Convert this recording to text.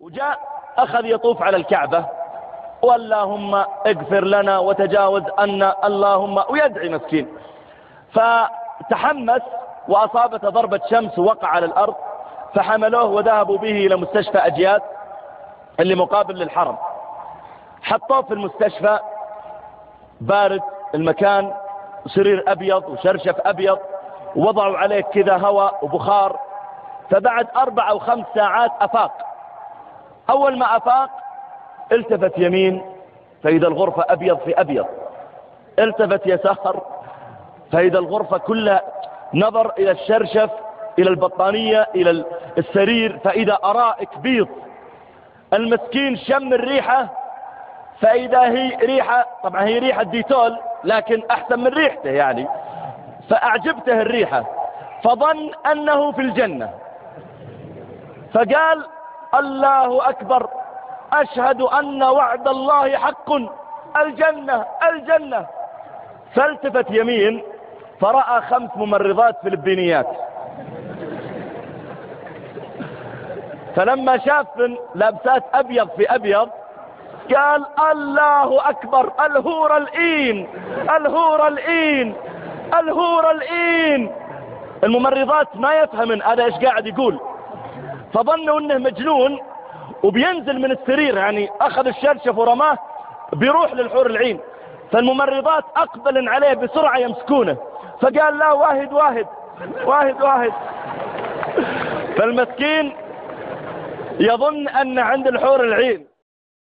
وجاء أخذ يطوف على الكعبة واللهم اغفر لنا وتجاوز أن اللهم ويدعي مسكين. فتحمس وأصابته ضربة شمس ووقع على الأرض فحملوه وذهبوا به إلى مستشفى أجياد اللي مقابل للحرم. حطوه في المستشفى بارد المكان سرير أبيض وشرشف أبيض ووضعوا عليه كذا هواء وبخار فبعد أربع أو خمس ساعات أفاق. أول ما أفاق التفت يمين فإذا الغرفة أبيض في أبيض. التفت يسار فإذا الغرفة كلها نظر إلى الشرشف إلى البطانية إلى السرير. فإذا أرائك بيض المسكين شم الريحة فإذا هي ريحة طبعا هي ريحة ديتول لكن أحسن من ريحته يعني. فأعجبته الريحة. فظن أنه في الجنة. فقال الله أكبر. أشهد أن وعد الله حق. الجنة الجنة. فالتفت يمين فرأى خمس ممرضات فلبينيات. فلما شاف لابسات أبيض في أبيض قال الله أكبر الهور الإين الهور الإين الهور الإين. الممرضات ما يفهمن هذا إيش قاعد يقول. فظنوا انه مجنون وبينزل من السرير يعني أخذ الشرشف ورماه بيروح للحور العين. فالممرضات اقبلن عليه بسرعة يمسكونه. فقال لا واحد واحد واحد واحد. فالمسكين يظن أن عند الحور العين.